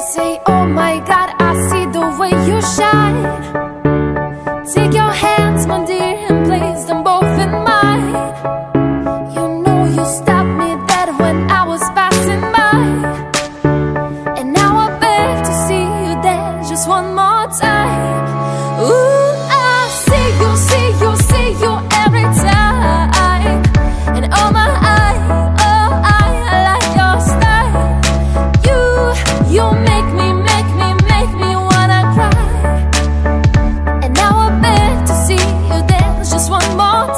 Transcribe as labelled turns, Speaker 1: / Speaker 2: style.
Speaker 1: say, oh my God, I see the way you shine. Take your hands, my dear, and place them both in mine. You know you stopped me dead when I was passing by. And now I beg to see you there just one more just one more